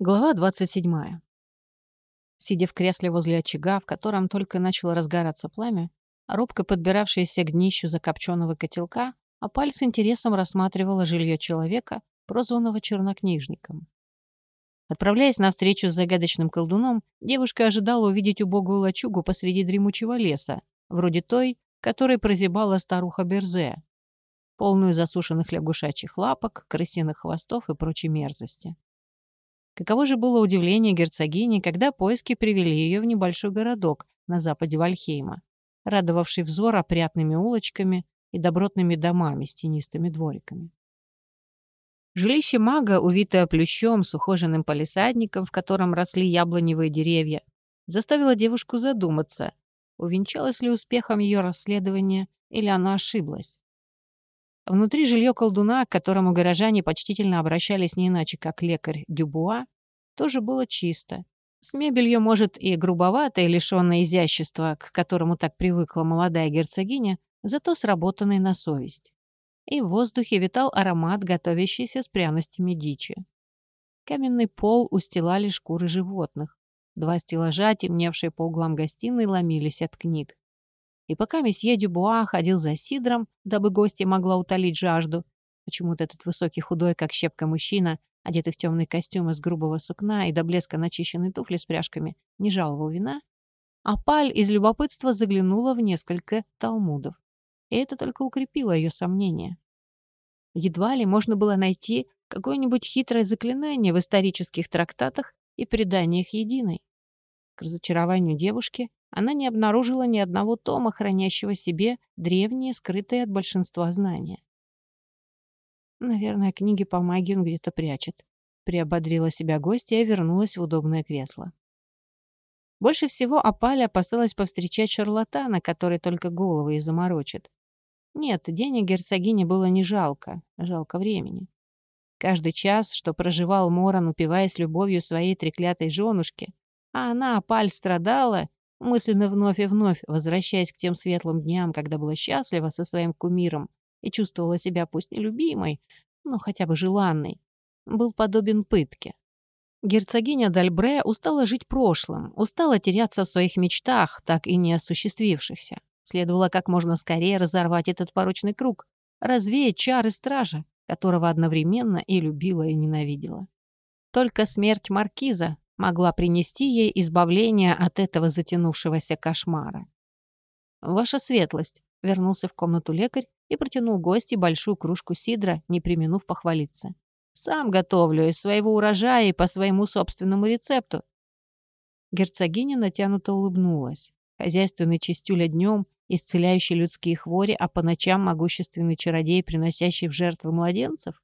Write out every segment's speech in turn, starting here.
Глава 27. Сидя в кресле возле очага, в котором только начало разгораться пламя, робко подбиравшаяся к днищу закопченного котелка, а паль с интересом рассматривала жилье человека, прозванного чернокнижником. Отправляясь на встречу с загадочным колдуном, девушка ожидала увидеть убогую лачугу посреди дремучего леса, вроде той, которой прозябала старуха Берзе, полную засушенных лягушачьих лапок, крысиных хвостов и прочей мерзости. Каково же было удивление герцогини, когда поиски привели ее в небольшой городок на западе Вальхейма, радовавший взор опрятными улочками и добротными домами с тенистыми двориками. Жилище мага, увитое плющом с ухоженным палисадником, в котором росли яблоневые деревья, заставило девушку задуматься, увенчалось ли успехом ее расследование или она ошиблась. Внутри жилье колдуна, к которому горожане почтительно обращались не иначе, как лекарь Дюбуа, тоже было чисто. С мебелью, может, и грубовато, и лишённое изящества, к которому так привыкла молодая герцогиня, зато сработанной на совесть. И в воздухе витал аромат, готовящийся с пряностями дичи. Каменный пол устилали шкуры животных. Два стеллажа, темневшие по углам гостиной, ломились от книг. И пока месье Дюбуа ходил за сидром, дабы гостья могла утолить жажду, почему-то этот высокий худой, как щепка мужчина, одетый в темный костюм из грубого сукна и до блеска начищенные туфли с пряжками, не жаловал вина, а Паль из любопытства заглянула в несколько талмудов. И это только укрепило ее сомнения. Едва ли можно было найти какое-нибудь хитрое заклинание в исторических трактатах и преданиях единой. К разочарованию девушки она не обнаружила ни одного тома, хранящего себе древние, скрытые от большинства знания. «Наверное, книги по магии он где-то прячет», — приободрила себя гостья и вернулась в удобное кресло. Больше всего Апаля опасалась повстречать шарлатана, который только головы и заморочит. Нет, денег герцогине было не жалко, жалко времени. Каждый час, что проживал Моран, упиваясь любовью своей треклятой женушки, а она, Апаль, страдала, мысленно вновь и вновь возвращаясь к тем светлым дням, когда была счастлива со своим кумиром и чувствовала себя пусть не любимой, но хотя бы желанной, был подобен пытке. Герцогиня Дальбре устала жить прошлым, устала теряться в своих мечтах, так и не осуществившихся. Следовало как можно скорее разорвать этот порочный круг, развеять чары стража, которого одновременно и любила, и ненавидела. Только смерть маркиза могла принести ей избавление от этого затянувшегося кошмара. «Ваша светлость», — вернулся в комнату лекарь и протянул гости большую кружку сидра, не применув похвалиться. «Сам готовлю из своего урожая и по своему собственному рецепту». Герцогиня натянуто улыбнулась. Хозяйственный чистюля днем, исцеляющий людские хвори, а по ночам могущественный чародей, приносящий в жертву младенцев?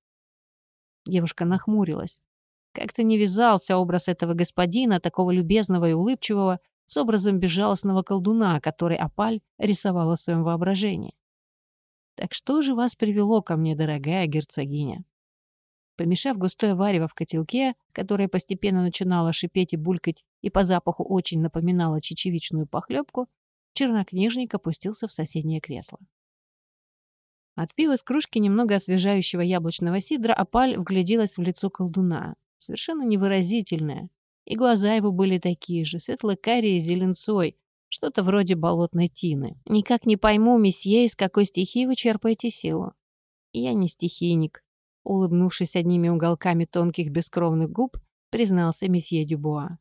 Девушка нахмурилась. Как-то не вязался образ этого господина, такого любезного и улыбчивого, с образом безжалостного колдуна, который Апаль рисовала в своем воображении. Так что же вас привело ко мне, дорогая герцогиня? Помешав густое варево в котелке, которое постепенно начинало шипеть и булькать и по запаху очень напоминало чечевичную похлебку, чернокнижник опустился в соседнее кресло. Отпив из кружки немного освежающего яблочного сидра, Апаль вгляделась в лицо колдуна совершенно невыразительное. И глаза его были такие же, светло-карие зеленцой, что-то вроде болотной тины. Никак не пойму, месье, из какой стихии вы черпаете силу. Я не стихийник. Улыбнувшись одними уголками тонких бескровных губ, признался месье Дюбуа.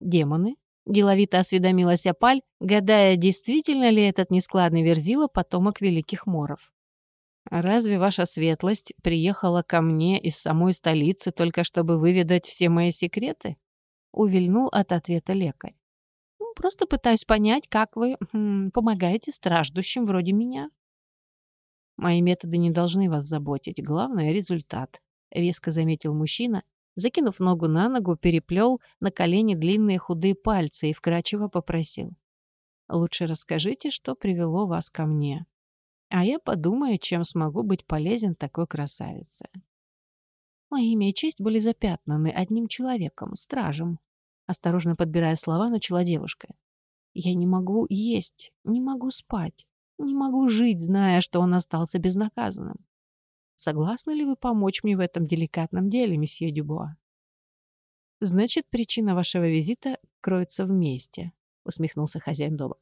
Демоны? Деловито осведомилась Апаль, гадая, действительно ли этот нескладный верзила потомок великих моров. «Разве ваша светлость приехала ко мне из самой столицы только чтобы выведать все мои секреты?» Увильнул от ответа лекарь. «Ну, «Просто пытаюсь понять, как вы помогаете страждущим вроде меня». «Мои методы не должны вас заботить. Главное — результат», — веско заметил мужчина, закинув ногу на ногу, переплел на колени длинные худые пальцы и вкрадчиво попросил. «Лучше расскажите, что привело вас ко мне». А я подумаю, чем смогу быть полезен такой красавице. Мое имя и честь были запятнаны одним человеком, стражем. Осторожно подбирая слова, начала девушка. Я не могу есть, не могу спать, не могу жить, зная, что он остался безнаказанным. Согласны ли вы помочь мне в этом деликатном деле, месье Дюбуа? «Значит, причина вашего визита кроется вместе», — усмехнулся хозяин дома.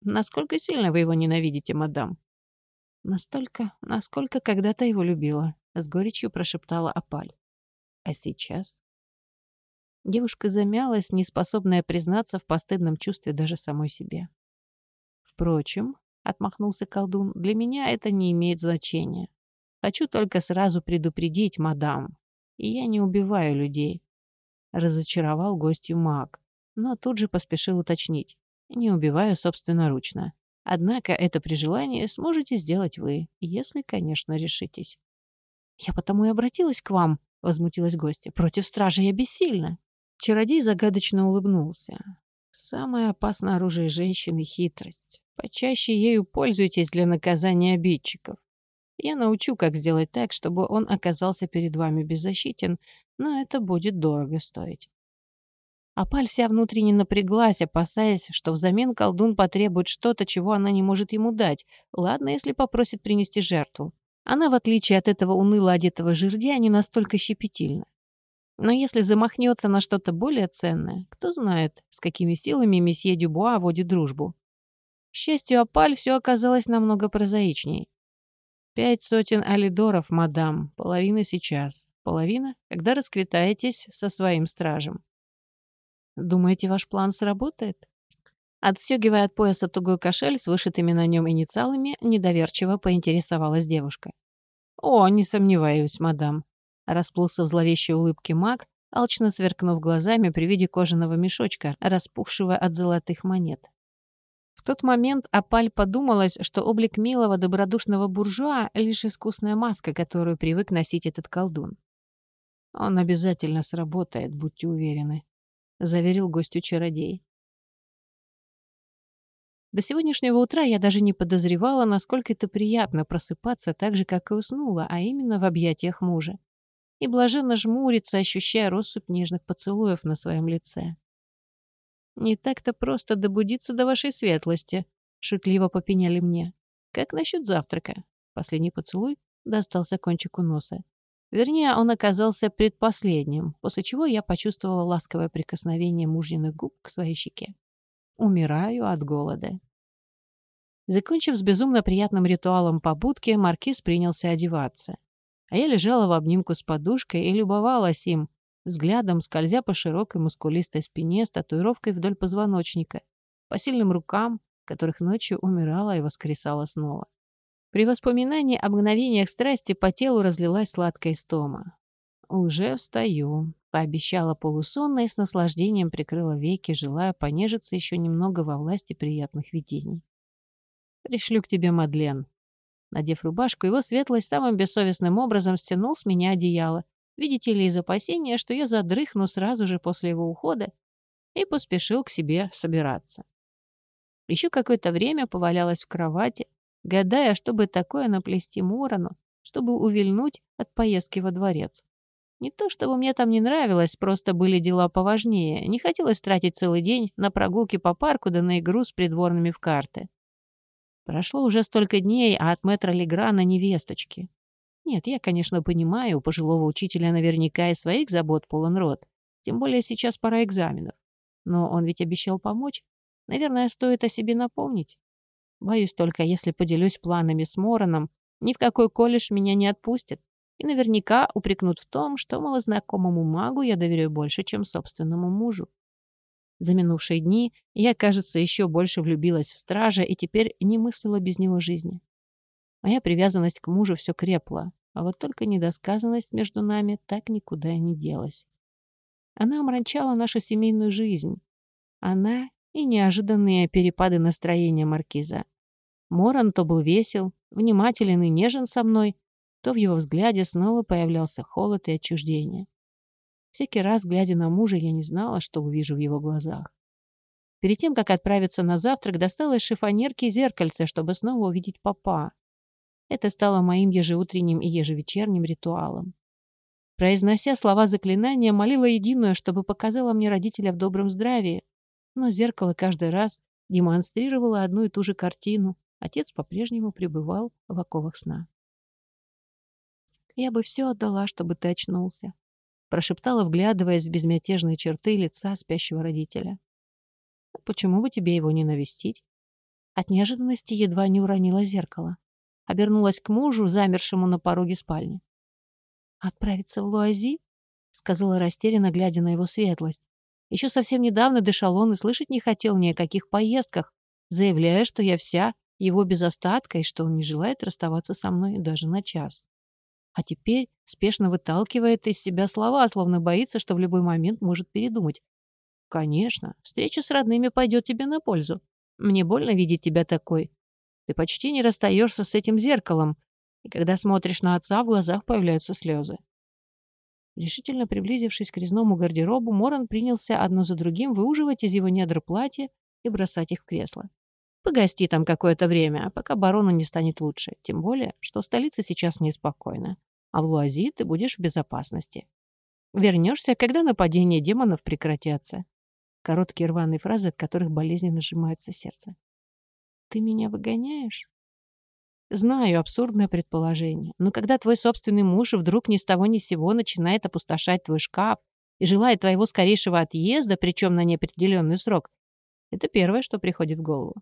«Насколько сильно вы его ненавидите, мадам?» «Настолько, насколько когда-то его любила», — с горечью прошептала Апаль. «А сейчас?» Девушка замялась, неспособная признаться в постыдном чувстве даже самой себе. «Впрочем», — отмахнулся колдун, — «для меня это не имеет значения. Хочу только сразу предупредить, мадам. И я не убиваю людей». Разочаровал гостью маг, но тут же поспешил уточнить. «Не убиваю собственноручно. Однако это при желании сможете сделать вы, если, конечно, решитесь». «Я потому и обратилась к вам», — возмутилась гостья. «Против стражи я бессильна». Чародей загадочно улыбнулся. «Самое опасное оружие женщины — хитрость. Почаще ею пользуйтесь для наказания обидчиков. Я научу, как сделать так, чтобы он оказался перед вами беззащитен, но это будет дорого стоить». Апаль вся внутренне напряглась, опасаясь, что взамен колдун потребует что-то, чего она не может ему дать. Ладно, если попросит принести жертву. Она, в отличие от этого уныло одетого жердя, не настолько щепетильна. Но если замахнется на что-то более ценное, кто знает, с какими силами месье Дюбуа водит дружбу. К счастью, Апаль все оказалось намного прозаичней. Пять сотен алидоров, мадам, половина сейчас, половина, когда расквитаетесь со своим стражем. Думаете, ваш план сработает? Отстегивая от пояса тугой кошель с вышитыми на нем инициалами, недоверчиво поинтересовалась девушка. «О, не сомневаюсь, мадам. Расплылся в зловещей улыбке маг, алчно сверкнув глазами при виде кожаного мешочка, распухшего от золотых монет. В тот момент Апаль подумалась, что облик милого добродушного буржуа — лишь искусная маска, которую привык носить этот колдун. «Он обязательно сработает, будьте уверены», — заверил гостю чародей. До сегодняшнего утра я даже не подозревала, насколько это приятно просыпаться так же, как и уснула, а именно в объятиях мужа и блаженно жмурится, ощущая россыпь нежных поцелуев на своем лице. «Не так-то просто добудиться до вашей светлости», — шутливо попеняли мне. «Как насчет завтрака?» Последний поцелуй достался кончику носа. Вернее, он оказался предпоследним, после чего я почувствовала ласковое прикосновение мужниных губ к своей щеке. Умираю от голода. Закончив с безумно приятным ритуалом побудки, маркиз принялся одеваться а я лежала в обнимку с подушкой и любовалась им, взглядом скользя по широкой мускулистой спине с татуировкой вдоль позвоночника, по сильным рукам, которых ночью умирала и воскресала снова. При воспоминании о мгновениях страсти по телу разлилась сладкая стома. «Уже встаю», — пообещала полусонно и с наслаждением прикрыла веки, желая понежиться еще немного во власти приятных видений. «Пришлю к тебе Мадлен», Надев рубашку, его светлость самым бессовестным образом стянул с меня одеяло. Видите ли, из опасения, что я задрыхну сразу же после его ухода, и поспешил к себе собираться. Еще какое-то время повалялась в кровати, гадая, чтобы такое наплести Морону, чтобы увильнуть от поездки во дворец. Не то чтобы мне там не нравилось, просто были дела поважнее. Не хотелось тратить целый день на прогулки по парку да на игру с придворными в карты. Прошло уже столько дней, а от мэтра Леграна невесточки. Нет, я, конечно, понимаю, у пожилого учителя наверняка и своих забот полон рот. Тем более сейчас пора экзаменов. Но он ведь обещал помочь. Наверное, стоит о себе напомнить. Боюсь только, если поделюсь планами с Мороном, ни в какой колледж меня не отпустят. И наверняка упрекнут в том, что малознакомому магу я доверяю больше, чем собственному мужу. За минувшие дни я, кажется, еще больше влюбилась в стража и теперь не мыслила без него жизни. Моя привязанность к мужу все крепла, а вот только недосказанность между нами так никуда не делась. Она омрачала нашу семейную жизнь. Она и неожиданные перепады настроения маркиза. Моран то был весел, внимателен и нежен со мной, то в его взгляде снова появлялся холод и отчуждение. Всякий раз, глядя на мужа, я не знала, что увижу в его глазах. Перед тем, как отправиться на завтрак, достала из шифонерки зеркальце, чтобы снова увидеть папа. Это стало моим ежеутренним и ежевечерним ритуалом. Произнося слова заклинания, молила единую, чтобы показала мне родителя в добром здравии, но зеркало каждый раз демонстрировало одну и ту же картину. Отец по-прежнему пребывал в оковах сна. «Я бы все отдала, чтобы ты очнулся», прошептала, вглядываясь в безмятежные черты лица спящего родителя. «Почему бы тебе его не навестить?» От неожиданности едва не уронила зеркало. Обернулась к мужу, замершему на пороге спальни. «Отправиться в Луази?» — сказала растерянно, глядя на его светлость. Еще совсем недавно дышал он и слышать не хотел ни о каких поездках, заявляя, что я вся его без остатка и что он не желает расставаться со мной даже на час. А теперь спешно выталкивает из себя слова, словно боится, что в любой момент может передумать. «Конечно, встреча с родными пойдет тебе на пользу. Мне больно видеть тебя такой. Ты почти не расстаешься с этим зеркалом, и когда смотришь на отца, в глазах появляются слезы. Решительно приблизившись к резному гардеробу, Моран принялся одно за другим выуживать из его недр платья и бросать их в кресло. Погости там какое-то время, пока барону не станет лучше. Тем более, что столица сейчас неспокойна. А в Луази ты будешь в безопасности. Вернешься, когда нападения демонов прекратятся. Короткие рваные фразы, от которых болезненно сжимается сердце. «Ты меня выгоняешь?» Знаю, абсурдное предположение. Но когда твой собственный муж вдруг ни с того ни сего начинает опустошать твой шкаф и желает твоего скорейшего отъезда, причем на неопределенный срок, это первое, что приходит в голову.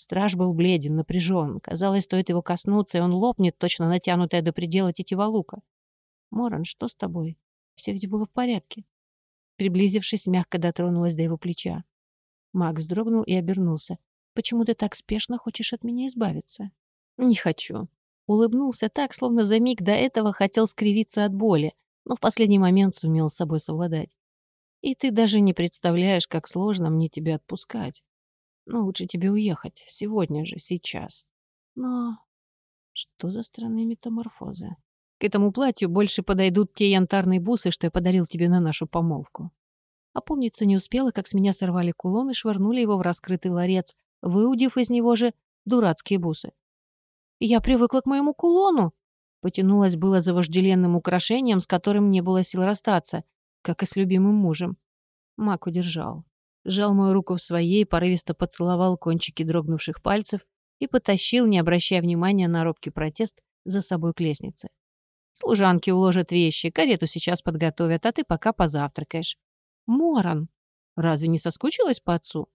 Страж был бледен, напряжен. Казалось, стоит его коснуться, и он лопнет, точно натянутая до предела тетива лука. «Моран, что с тобой? Все ведь было в порядке». Приблизившись, мягко дотронулась до его плеча. Макс вздрогнул и обернулся. «Почему ты так спешно хочешь от меня избавиться?» «Не хочу». Улыбнулся так, словно за миг до этого хотел скривиться от боли, но в последний момент сумел с собой совладать. «И ты даже не представляешь, как сложно мне тебя отпускать. Но лучше тебе уехать. Сегодня же, сейчас. Но... Что за странные метаморфозы? К этому платью больше подойдут те янтарные бусы, что я подарил тебе на нашу помолвку. Опомниться не успела, как с меня сорвали кулон и швырнули его в раскрытый ларец, выудив из него же дурацкие бусы. Я привыкла к моему кулону. Потянулась было за вожделенным украшением, с которым не было сил расстаться, как и с любимым мужем. Мак удержал. Жал мою руку в своей, порывисто поцеловал кончики дрогнувших пальцев и потащил, не обращая внимания на робкий протест, за собой к лестнице. «Служанки уложат вещи, карету сейчас подготовят, а ты пока позавтракаешь». «Моран, разве не соскучилась по отцу?»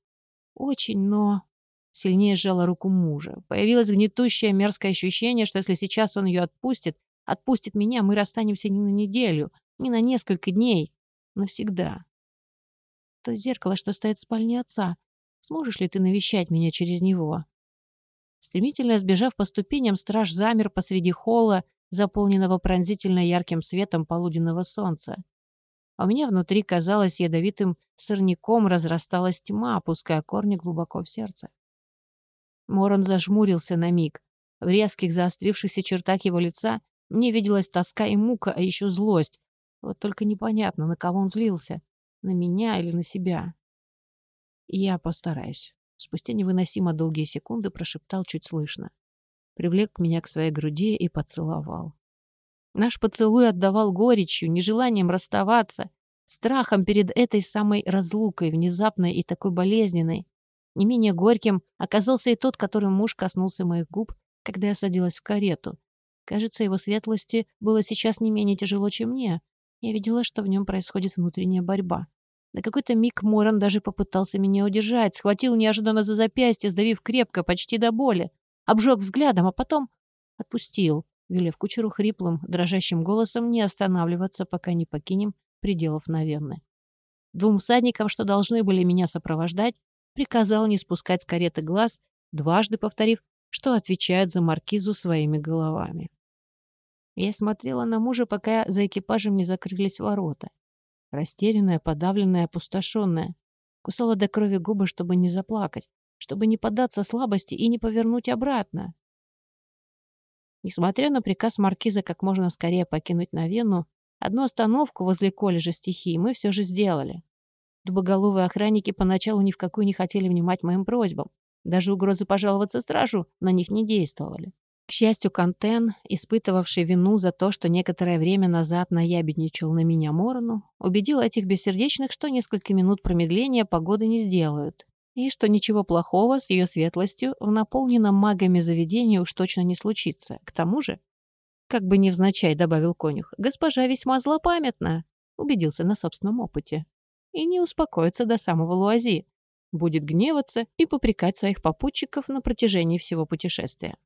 «Очень, но...» Сильнее сжала руку мужа. Появилось гнетущее мерзкое ощущение, что если сейчас он ее отпустит, отпустит меня, мы расстанемся не на неделю, не на несколько дней. Навсегда. То зеркало, что стоит в спальне отца. Сможешь ли ты навещать меня через него? Стремительно сбежав по ступеням, страж замер посреди холла, заполненного пронзительно ярким светом полуденного солнца. А у меня внутри, казалось, ядовитым сорняком разрасталась тьма, опуская корни глубоко в сердце. Моран зажмурился на миг. В резких заострившихся чертах его лица мне виделась тоска и мука, а еще злость. Вот только непонятно, на кого он злился. На меня или на себя. Я постараюсь. Спустя невыносимо долгие секунды прошептал чуть слышно. Привлек меня к своей груди и поцеловал. Наш поцелуй отдавал горечью, нежеланием расставаться, страхом перед этой самой разлукой, внезапной и такой болезненной. Не менее горьким оказался и тот, которым муж коснулся моих губ, когда я садилась в карету. Кажется, его светлости было сейчас не менее тяжело, чем мне. Я видела, что в нем происходит внутренняя борьба. На какой-то миг Моран даже попытался меня удержать, схватил неожиданно за запястье, сдавив крепко, почти до боли, обжег взглядом, а потом отпустил, велев кучеру хриплым, дрожащим голосом не останавливаться, пока не покинем пределов Навенны. Двум всадникам, что должны были меня сопровождать, приказал не спускать с кареты глаз, дважды повторив, что отвечают за маркизу своими головами. Я смотрела на мужа, пока за экипажем не закрылись ворота. Растерянная, подавленная, опустошенная. Кусала до крови губы, чтобы не заплакать, чтобы не поддаться слабости и не повернуть обратно. Несмотря на приказ маркиза как можно скорее покинуть Навену, одну остановку возле колледжа стихии мы все же сделали. Дубоголовые охранники поначалу ни в какую не хотели внимать моим просьбам. Даже угрозы пожаловаться стражу на них не действовали. К счастью, Кантен, испытывавший вину за то, что некоторое время назад наябедничал на меня Морону, убедил этих бессердечных, что несколько минут промедления погоды не сделают, и что ничего плохого с ее светлостью в наполненном магами заведении уж точно не случится. К тому же как бы невзначай добавил конюх, госпожа весьма злопамятна, убедился на собственном опыте. И не успокоится до самого Луази, будет гневаться и попрекать своих попутчиков на протяжении всего путешествия.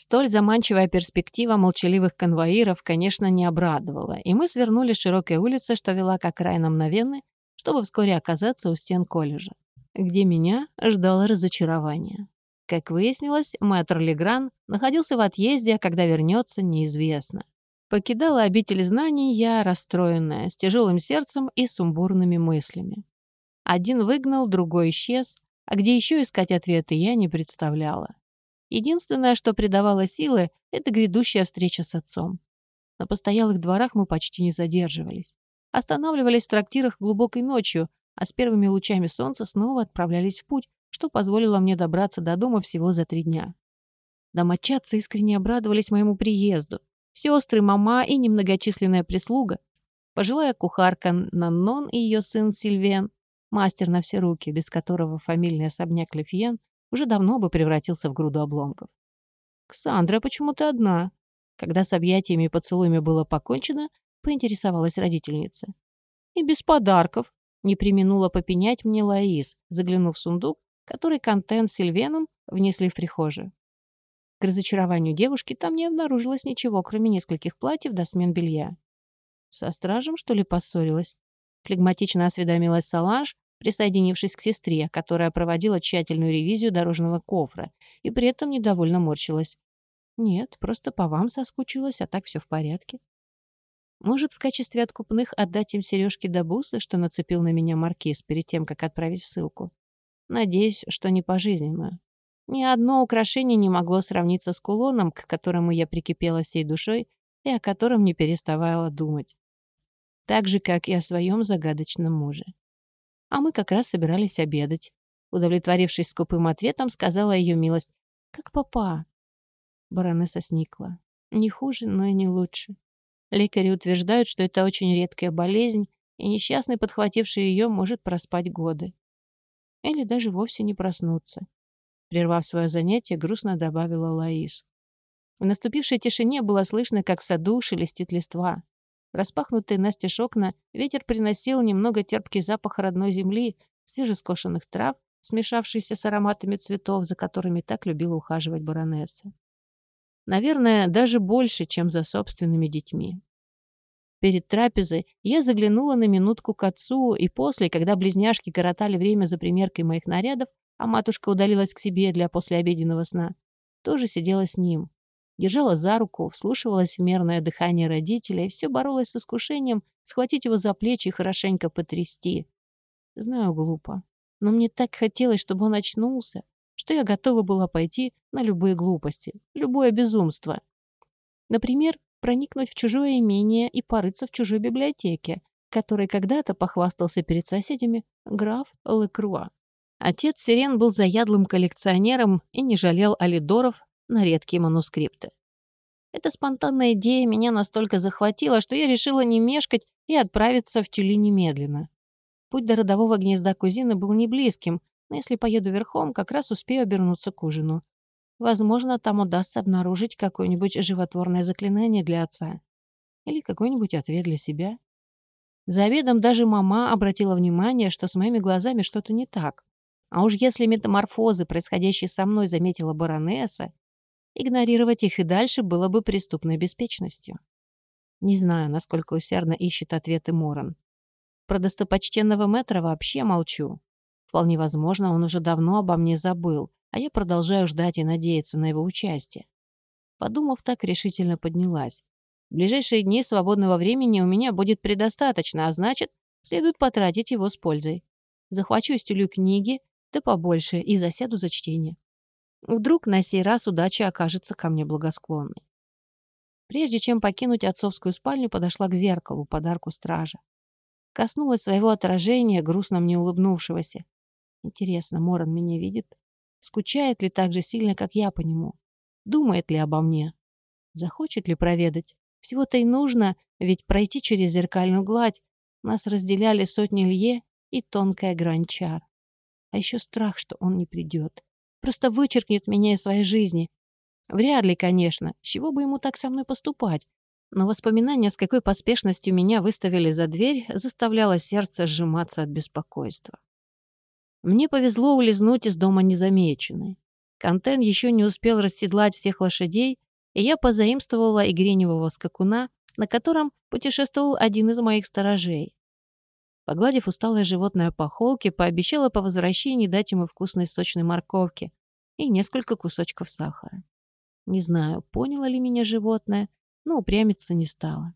Столь заманчивая перспектива молчаливых конвоиров, конечно, не обрадовала, и мы свернули широкой улицы, что вела к окраинам Навены, чтобы вскоре оказаться у стен колледжа, где меня ждало разочарование. Как выяснилось, мэтр Легран находился в отъезде, а когда вернется, неизвестно. Покидала обитель знаний я, расстроенная, с тяжелым сердцем и сумбурными мыслями. Один выгнал, другой исчез, а где еще искать ответы, я не представляла. Единственное, что придавало силы, это грядущая встреча с отцом. На постоялых дворах мы почти не задерживались. Останавливались в трактирах глубокой ночью, а с первыми лучами солнца снова отправлялись в путь, что позволило мне добраться до дома всего за три дня. Домочадцы искренне обрадовались моему приезду. Сестры, мама и немногочисленная прислуга. Пожилая кухарка Наннон и ее сын Сильвен, мастер на все руки, без которого фамильный особняк Лефьен уже давно бы превратился в груду обломков. «Ксандра, почему ты одна?» Когда с объятиями и поцелуями было покончено, поинтересовалась родительница. «И без подарков», — не применула попенять мне Лаис, заглянув в сундук который контент с Сильвеном внесли в прихожую. К разочарованию девушки там не обнаружилось ничего, кроме нескольких платьев до смен белья. Со стражем, что ли, поссорилась? Флегматично осведомилась Саланж, присоединившись к сестре, которая проводила тщательную ревизию дорожного кофра и при этом недовольно морщилась. «Нет, просто по вам соскучилась, а так все в порядке». Может, в качестве откупных отдать им сережки до бусы, что нацепил на меня маркиз перед тем, как отправить ссылку? Надеюсь, что не пожизненную. Ни одно украшение не могло сравниться с кулоном, к которому я прикипела всей душой и о котором не переставала думать. Так же, как и о своем загадочном муже. А мы как раз собирались обедать. Удовлетворившись скупым ответом, сказала ее милость. «Как папа?» Баронесса сникла. Не хуже, но и не лучше. Лекари утверждают, что это очень редкая болезнь, и несчастный, подхвативший ее, может проспать годы или даже вовсе не проснуться. Прервав свое занятие, грустно добавила Лаис. В наступившей тишине было слышно, как в саду шелестит листва. Распахнутые настежь окна ветер приносил немного терпкий запах родной земли, свежескошенных трав, смешавшийся с ароматами цветов, за которыми так любила ухаживать баронесса. Наверное, даже больше, чем за собственными детьми. Перед трапезой я заглянула на минутку к отцу, и после, когда близняшки коротали время за примеркой моих нарядов, а матушка удалилась к себе для послеобеденного сна, тоже сидела с ним. Держала за руку, вслушивалась в мерное дыхание родителя и все боролась с искушением схватить его за плечи и хорошенько потрясти. Знаю, глупо, но мне так хотелось, чтобы он очнулся, что я готова была пойти на любые глупости, любое безумство. Например, проникнуть в чужое имение и порыться в чужой библиотеке, которой когда-то похвастался перед соседями граф Лекруа. Отец Сирен был заядлым коллекционером и не жалел алидоров на редкие манускрипты. Эта спонтанная идея меня настолько захватила, что я решила не мешкать и отправиться в Тюли немедленно. Путь до родового гнезда кузины был не близким, но если поеду верхом, как раз успею обернуться к ужину. Возможно, там удастся обнаружить какое-нибудь животворное заклинание для отца. Или какой-нибудь ответ для себя. За обедом даже мама обратила внимание, что с моими глазами что-то не так. А уж если метаморфозы, происходящие со мной, заметила баронесса, игнорировать их и дальше было бы преступной беспечностью. Не знаю, насколько усердно ищет ответы Моран. Про достопочтенного мэтра вообще молчу. Вполне возможно, он уже давно обо мне забыл, а я продолжаю ждать и надеяться на его участие. Подумав так, решительно поднялась. В ближайшие дни свободного времени у меня будет предостаточно, а значит, следует потратить его с пользой. Захвачу из тюлю книги, да побольше, и засяду за чтение. Вдруг на сей раз удача окажется ко мне благосклонной. Прежде чем покинуть отцовскую спальню, подошла к зеркалу, подарку стража. Коснулась своего отражения, грустно мне улыбнувшегося. Интересно, Моран меня видит? Скучает ли так же сильно, как я по нему? Думает ли обо мне? Захочет ли проведать? Всего-то и нужно, ведь пройти через зеркальную гладь. Нас разделяли сотни лье и тонкая грань чар. А еще страх, что он не придет. Просто вычеркнет меня из своей жизни. Вряд ли, конечно. Чего бы ему так со мной поступать? Но воспоминание, с какой поспешностью меня выставили за дверь, заставляло сердце сжиматься от беспокойства. Мне повезло улизнуть из дома незамеченной. Контен еще не успел расседлать всех лошадей, и я позаимствовала игреневого скакуна, на котором путешествовал один из моих сторожей. Погладив усталое животное по холке, пообещала по возвращении дать ему вкусной сочной морковки и несколько кусочков сахара. Не знаю, поняло ли меня животное, но упрямиться не стала.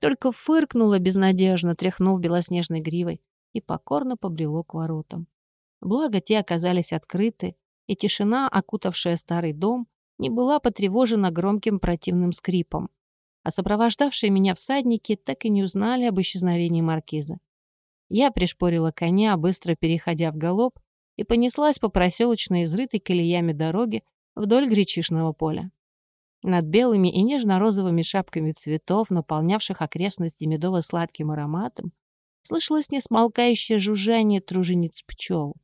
Только фыркнула безнадежно, тряхнув белоснежной гривой, и покорно побрело к воротам. Благо, те оказались открыты, и тишина, окутавшая старый дом, не была потревожена громким противным скрипом, а сопровождавшие меня всадники так и не узнали об исчезновении маркиза. Я пришпорила коня, быстро переходя в галоп, и понеслась по проселочной изрытой колеями дороги вдоль гречишного поля. Над белыми и нежно-розовыми шапками цветов, наполнявших окрестности медово-сладким ароматом, слышалось несмолкающее жужжание тружениц пчел.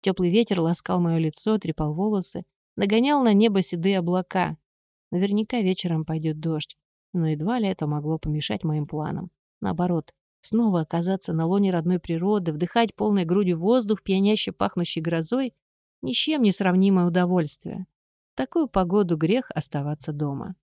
Теплый ветер ласкал мое лицо, трепал волосы, нагонял на небо седые облака. Наверняка вечером пойдет дождь, но едва ли это могло помешать моим планам. Наоборот, снова оказаться на лоне родной природы, вдыхать полной грудью воздух, пьяняще пахнущий грозой — ни с чем не сравнимое удовольствие. В такую погоду грех оставаться дома.